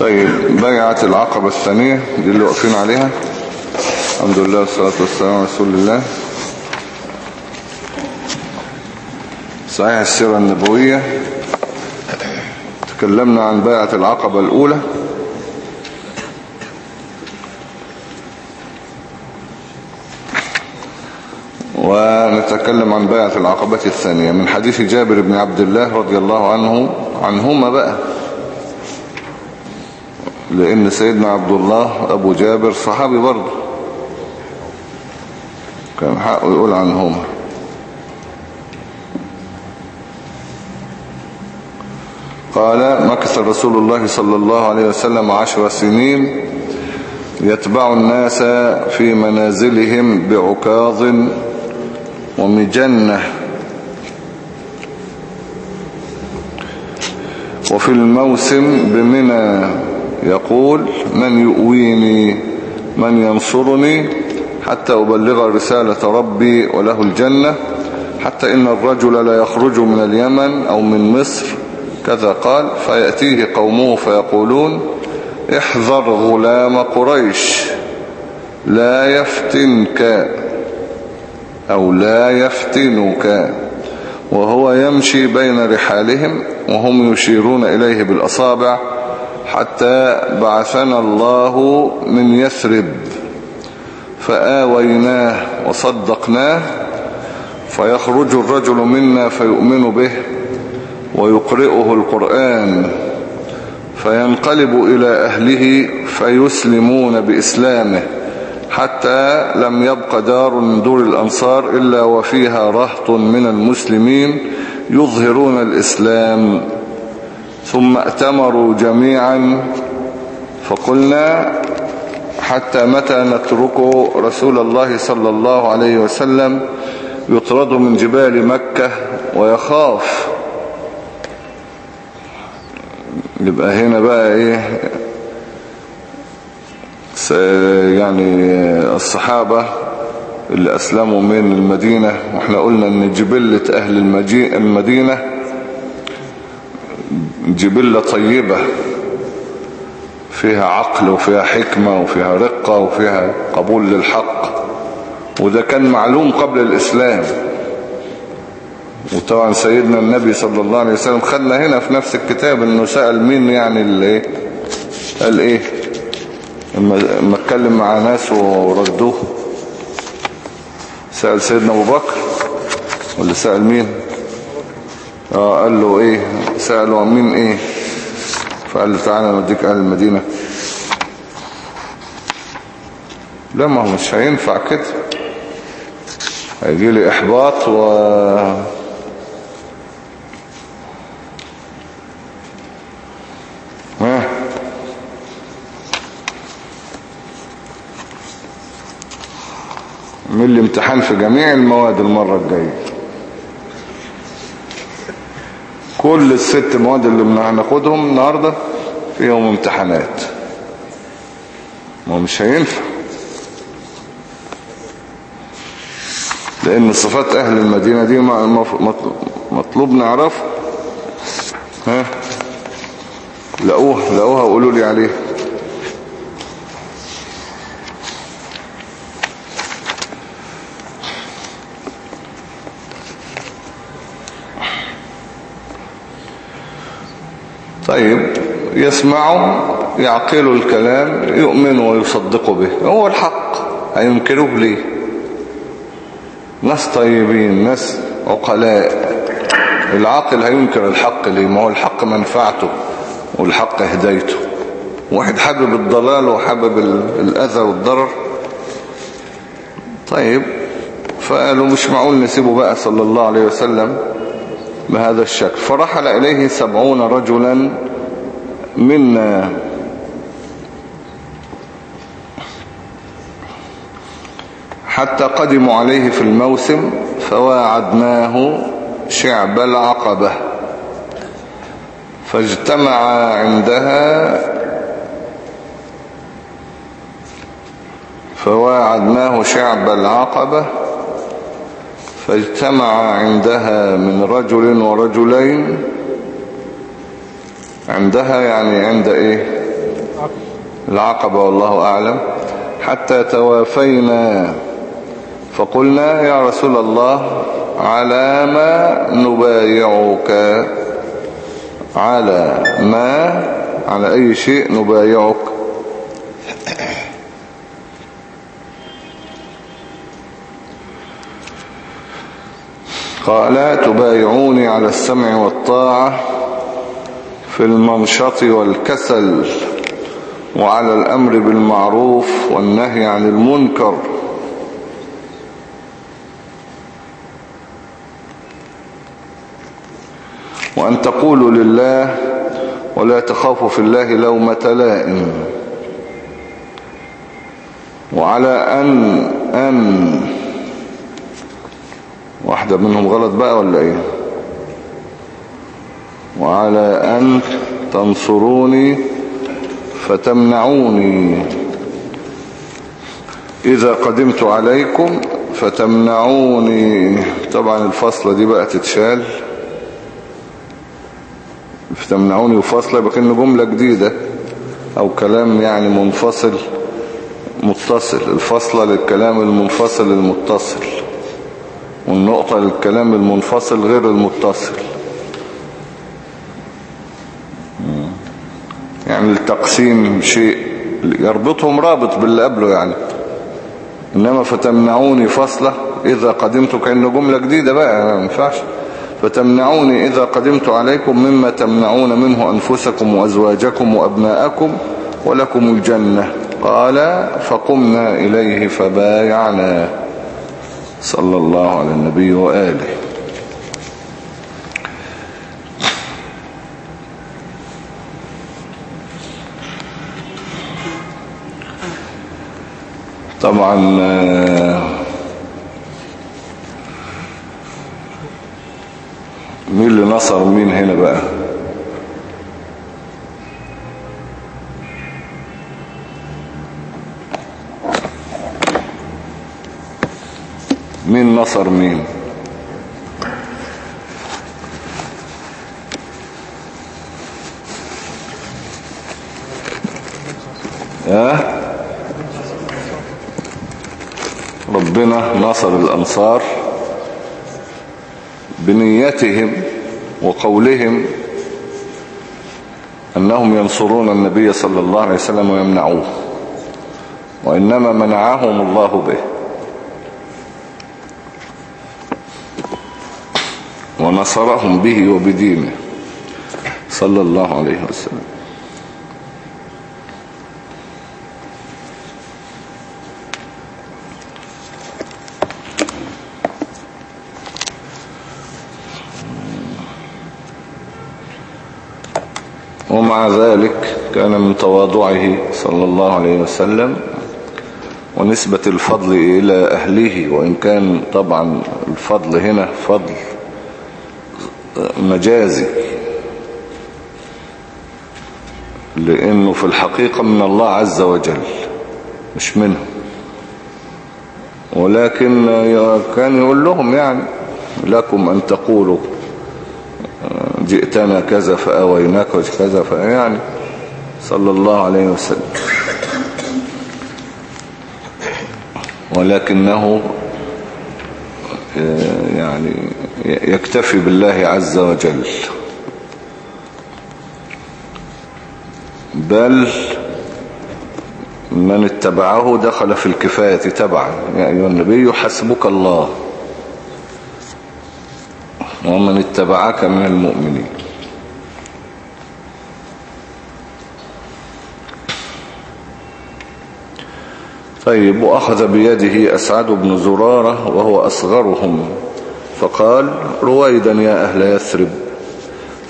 طيب بيعة العقبة الثانية دي اللي واقفين عليها. الحمد لله والصلاة والسلام على رسول الله. صحيح السيرة النبوية. تكلمنا عن بيعة العقبة الأولى. ونتكلم عن بيعة العقبة الثانية. من حديث جابر بن عبد الله رضي الله عنه عنهما بقى. لأن سيدنا عبد الله أبو جابر صحابي برضه. كان حقه يقول عنهما قال مكث رسول الله صلى الله عليه وسلم عشر سنين يتبع الناس في منازلهم بعكاظ ومجنة. وفي الموسم بمنى. يقول من يؤويني من ينصرني حتى أبلغ رسالة ربي وله الجنة حتى إن الرجل لا يخرج من اليمن أو من مصر. كذا قال فيأتيه قومه فيقولون احذر غلام قريش لا يفتنك أو لا يفتنك. وهو يمشي بين رحالهم وهم يشيرون إليه بالأصابع حتى بعثنا الله من يثرب فآويناه وصدقناه فيخرج الرجل منا فيؤمن به ويقرئه القرآن فينقلب إلى أهله فيسلمون بإسلامه حتى لم يبق دار من دور الأنصار إلا وفيها رهط من المسلمين يظهرون الإسلام. ثم اتمروا جميعا فقلنا حتى متى نترك رسول الله صلى الله عليه وسلم يطرد من جبال مكة ويخاف؟ يبقى هنا بقى إيه؟ يعني الصحابة اللي أسلموا من المدينة وإحنا قلنا إن جبلة أهل المدينة جبلة طيبة فيها عقل وفيها حكمة وفيها رقة وفيها قبول للحق. وده كان معلوم قبل الإسلام. وطبعا سيدنا النبي صلى الله عليه وسلم خدنا هنا في نفس الكتاب إنه سأل مين يعني اللي إيه؟ قال إيه؟ لما اتكلم مع ناس وردوه سأل سيدنا أبو بكر ولا سأل مين؟ آه قال له إيه؟ سأله مين إيه؟ فقال له تعالى نوديك أهل المدينة. لا ما هو مش هينفع كده. هيجي لي إحباط و من الامتحان في جميع المواد المرة الجاية. كل الست مواد اللي هناخدهم النهاردة فيهم امتحانات. ما مش هينفع. لأن صفات أهل المدينة دي مطلوب نعرف ها؟ لقوها لقوها وقولوا لي عليه طيب يسمعوا يعقلوا الكلام يؤمنوا ويصدقوا به. هو الحق هينكروه ليه؟ ناس طيبين ناس عقلاء. العاقل هينكر الحق ليه؟ ما هو الحق منفعته والحق هدايته. واحد حابب الضلال وحابب الأذى والضرر. طيب فقالوا مش معقول نسيبه بقى صلى الله عليه وسلم بهذا الشكل. فرحل إليه سبعون رجلا منا حتى قدموا عليه في الموسم فواعدناه شعب العقبة. فاجتمع عندها فواعدناه شعب العقبة. فاجتمع عندها من رجل ورجلين عندها يعني عند إيه؟ العقبة والله أعلم. حتى توافينا فقلنا يا رسول الله على ما نبايعك. على ما على أي شيء نبايعك. قال تبايعوني على السمع والطاعة. في المنشط والكسل وعلى الأمر بالمعروف والنهي عن المنكر. وأن تقولوا لله ولا تخافوا في الله لومة لائم. وعلى أن أن. واحدة منهم غلط بقى ولا إيه؟ وعلى أن تنصروني فتمنعوني. إذا قدمت عليكم فتمنعوني. طبعا الفصلة دي بقى تتشال. فتمنعوني وفصلة يبقى كأنه جملة جديدة أو كلام يعني منفصل. متصل. الفصلة للكلام المنفصل المتصل. والنقطة للكلام المنفصل غير المتصل. يعني التقسيم شيء يربطهم رابط باللي قبله يعني. إنما فتمنعوني فصلة إذا قدمت كأنه جملة جديدة بقى ما ينفعش. فتمنعوني إذا قدمت عليكم مما تمنعون منه أنفسكم وأزواجكم وأبناءكم ولكم الجنة. قال فقمنا إليه فبايعنا. صلى الله على النبي وآله. طبعا آه، مين اللي نصر مين هنا بقى؟ مين نصر مين؟ ربنا نصر الأنصار بنيتهم وقولهم أنهم ينصرون النبي صلى الله عليه وسلم ويمنعوه وإنما منعهم الله به. ونصرهم به وبدينه. صلى الله عليه وسلم. ومع ذلك كان من تواضعه صلى الله عليه وسلم ونسبة الفضل إلى أهله وإن كان طبعا الفضل هنا فضل مجازي. لأنه في الحقيقة من الله عز وجل مش منه. ولكن كان يقول لهم يعني لكم أن تقولوا. جئتنا كذا فأويناك كذا فيعني صلى الله عليه وسلم. ولكنه يعني يكتفي بالله عز وجل. بل من اتبعه دخل في الكفاية تبعا. يا أيها النبي حسبك الله. ومن اتبعك من المؤمنين. طيب وأخذ بيده أسعد بن زرارة وهو أصغرهم. فقال رويدا يا أهل يثرب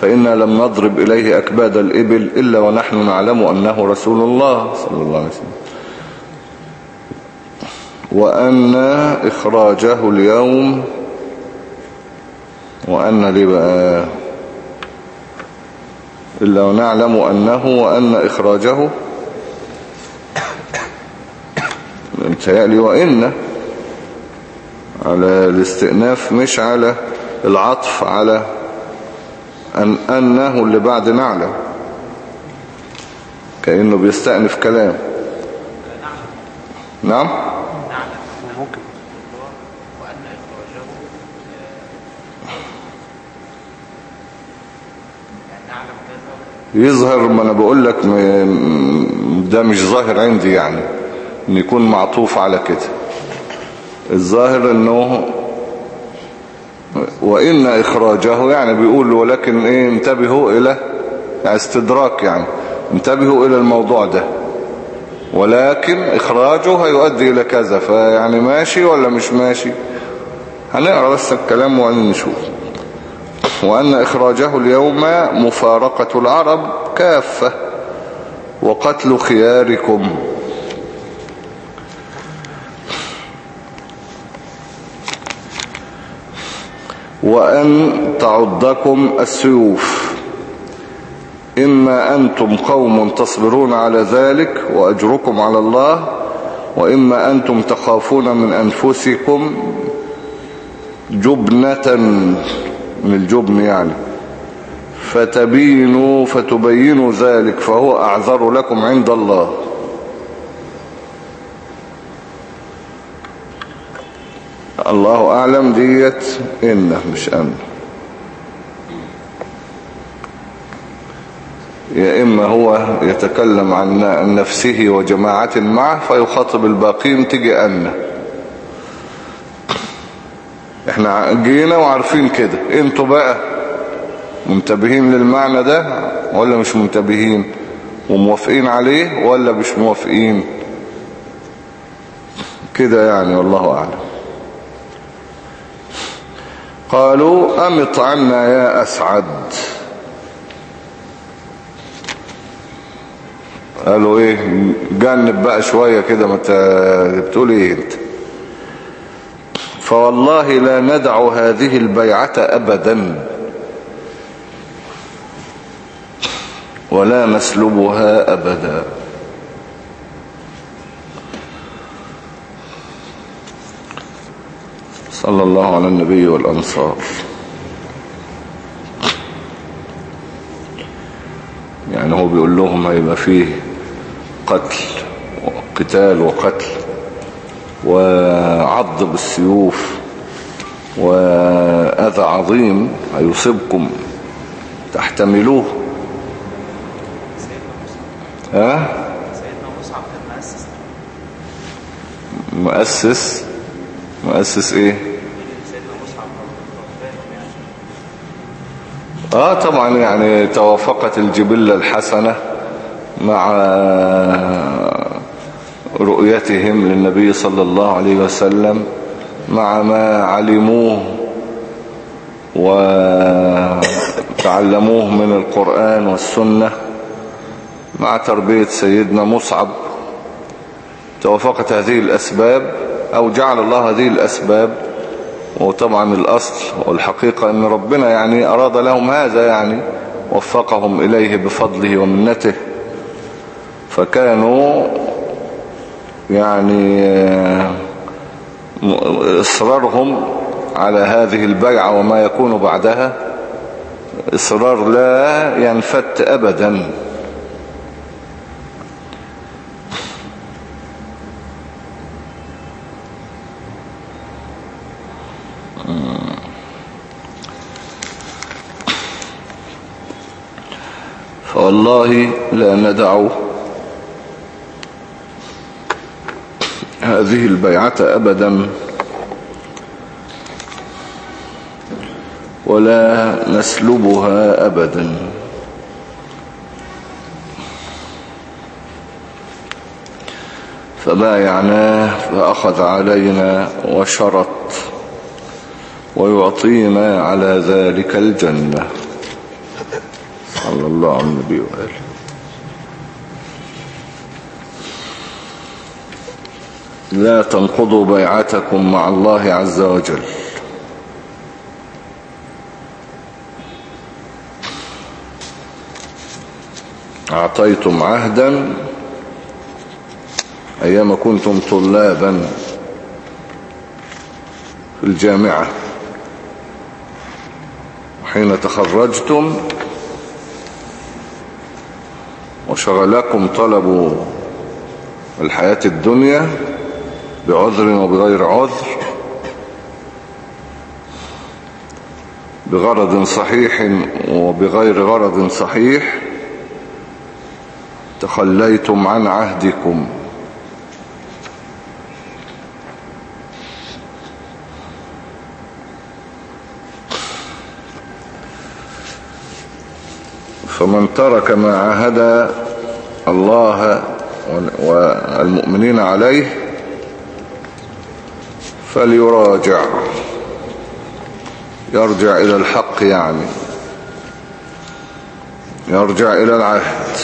فإنا لم نضرب إليه أكباد الإبل إلا ونحن نعلم أنه رسول الله صلى الله عليه وسلم. وأن إخراجه اليوم وأن لي بقى إلا ونعلم أنه وأن إخراجه متهيألي وإن على الاستئناف مش على العطف على أن أنه اللي بعد نعلم. كأنه بيستأنف كلام. نعم؟ يظهر ما أنا بقول لك ده مش ظاهر عندي يعني إن يكون معطوف على كده. الظاهر انه وإن إخراجه يعني بيقول ولكن إيه انتبهوا يعني استدراك يعني انتبهوا إلى الموضوع ده. ولكن إخراجه هيؤدي إلى كذا فيعني ماشي ولا مش ماشي؟ هنقرأ بس الكلام وأن نشوف وأن إخراجه اليوم مفارقة العرب كافة وقتل خياركم. وأن تعضكم السيوف. إما أنتم قوم تصبرون على ذلك وأجركم على الله وإما أنتم تخافون من أنفسكم جبنة. من الجبن يعني. فتبينوا فتبينوا ذلك فهو أعذر لكم عند الله. الله أعلم ديت إنه مش أن يا إما هو يتكلم عن نفسه وجماعة معه فيخاطب الباقين تجي أن إحنا جينا وعارفين كده. أنتوا بقى منتبهين للمعنى ده ولا مش منتبهين وموافقين عليه ولا مش موافقين؟ كده يعني والله أعلم. قالوا أمط عنا يا أسعد. قالوا إيه؟ جنب بقى شوية كده ما بتقول إيه أنت؟ فوالله لا ندع هذه البيعة أبدا ولا نسلبها أبدا. صلى الله على النبي والأنصار. يعني هو بيقول لهم هيبقى فيه قتل وقتال وقتل. وعض بالسيوف وأذى عظيم هيصيبكم تحتملوه. ها؟ سيدنا مصعب كان مؤسس؟ مؤسس إيه؟ آه طبعا يعني توافقت الجبلة الحسنة مع رؤيتهم للنبي صلى الله عليه وسلم مع ما علموه وتعلموه من القرآن والسنة مع تربية سيدنا مصعب. توافقت هذه الأسباب أو جعل الله هذه الأسباب وطبعا الأصل والحقيقة أن ربنا يعني أراد لهم هذا يعني وفقهم إليه بفضله ومنته. فكانوا يعني إصرارهم على هذه البيعة وما يكون بعدها. إصرار لا ينفت أبدا. فوالله لا ندع هذه البيعة أبدا. ولا نسلبها أبدا. فبايعناه فأخذ علينا وشرط ويعطينا على ذلك الجنة. صلى الله عليه وآله. لا تنقضوا بيعتكم مع الله عز وجل. أعطيتم عهدا أيام كنتم طلابا في الجامعة. وحين تخرجتم وشغلكم طلب الحياة الدنيا بعذر وبغير عذر بغرض صحيح وبغير غرض صحيح تخليتم عن عهدكم. فمن ترك ما عهد الله والمؤمنين عليه فليراجع. يرجع إلى الحق يعني. يرجع إلى العهد.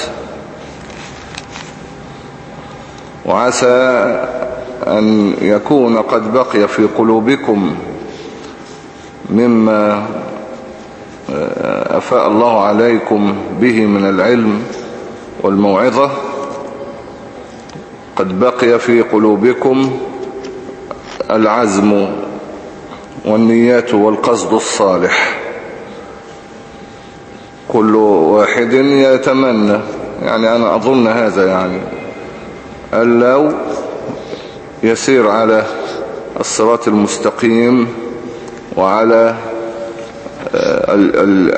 وعسى أن يكون قد بقي في قلوبكم مما أفاء الله عليكم به من العلم والموعظة. قد بقي في قلوبكم العزم والنيات والقصد الصالح. كل واحد يتمنى يعني أنا أظن هذا يعني. لو يسير على الصراط المستقيم وعلى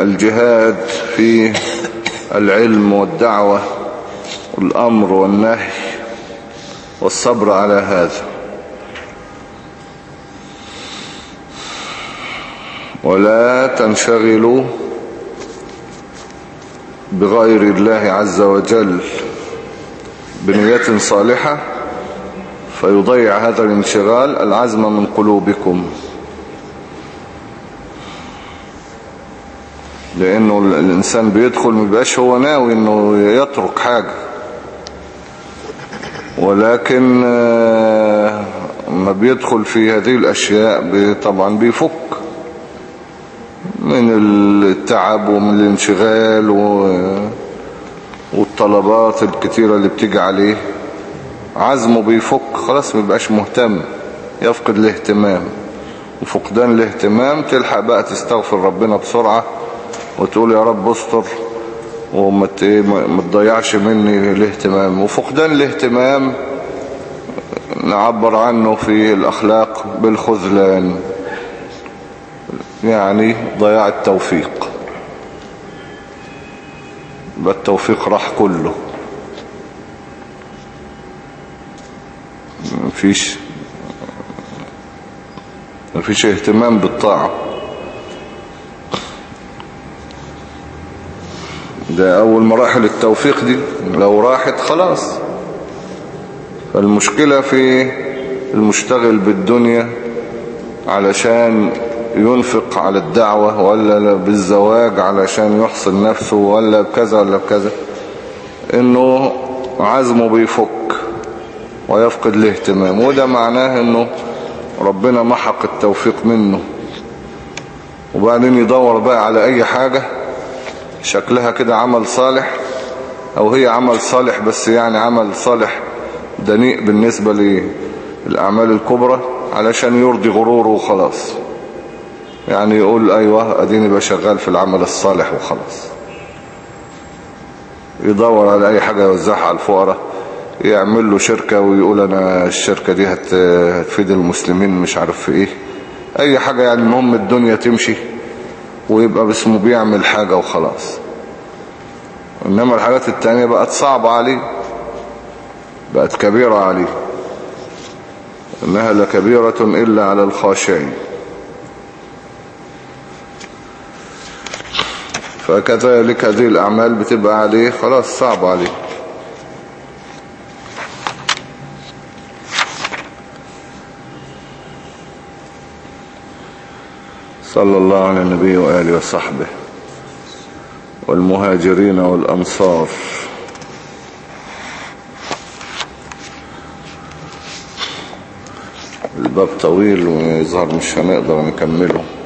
الجهاد في العلم والدعوة والأمر والنهي والصبر على هذا. ولا تنشغلوا بغير الله عز وجل بنية صالحة فيضيع هذا الانشغال العزم من قلوبكم. لأنه الإنسان بيدخل مبقاش هو ناوي إنه يترك حاجة. ولكن ما بيدخل في هذه الأشياء طبعا بيفك. من التعب ومن الانشغال والطلبات الكتيرة اللي بتيجي عليه. عزمه بيفك خلاص مبقاش مهتم يفقد الاهتمام. وفقدان الاهتمام تلحق بقى تستغفر ربنا بسرعة وتقول يا رب استر وما تضيعش مني الاهتمام. وفقدان الاهتمام نعبر عنه في الأخلاق بالخذلان. يعني ضياع التوفيق. يبقى التوفيق راح كله. مفيش مفيش اهتمام بالطاعة. ده أول مراحل التوفيق دي. لو راحت خلاص. فالمشكلة في المشتغل بالدنيا علشان ينفق على الدعوة ولا بالزواج علشان يحصل نفسه ولا بكذا ولا بكذا إنه عزمه بيفك ويفقد الاهتمام وده معناه إنه ربنا محق التوفيق منه. وبعدين يدور بقى على أي حاجة شكلها كده عمل صالح أو هي عمل صالح بس يعني عمل صالح دنيء بالنسبة للأعمال الكبرى علشان يرضي غروره وخلاص. يعني يقول أيوه أديني بشغال في العمل الصالح وخلاص. يدور على أي حاجة يوزعها على الفقراء يعمل له شركة ويقول أنا الشركة دي هتفيد المسلمين مش عارف في إيه. أي حاجة يعني المهم الدنيا تمشي ويبقى باسمه بيعمل حاجة وخلاص. إنما الحاجات التانية بقت صعبة عليه بقت كبيرة عليه. إنها لكبيرة إلا على الخاشعين. فكذلك هذه الأعمال بتبقى عليه. خلاص صعب عليه. صلى الله على النبي وآله وصحبه والمهاجرين والأنصار. الباب طويل ويظهر مش هنقدر نكمله.